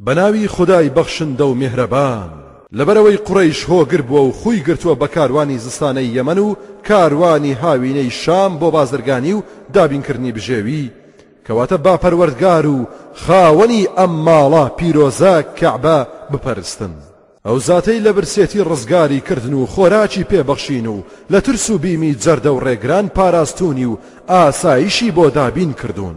بەناوی خودای بەخشندە و میهرەبان. لەبەرئەوەی قوڕەیش هۆگر بووە و خووی گرتووە بە کاروانی زستانەی یەمەن و کاروانی هاوینەی شام بۆ بازرگانی و دابینکردنی بژێوی، کەواتە با پەروەردگار و خاوەنی ئەم ماڵە پیرۆزە، کەعبە، بپەرستن. ئەو زاتەی لە برسێتی ڕزگاری کردن و خۆراکی پێ بەخشین و لە ترس و بیمی جەردە و ڕێگران پاراستوونی و ئاسایشی بۆ دابین کردوون.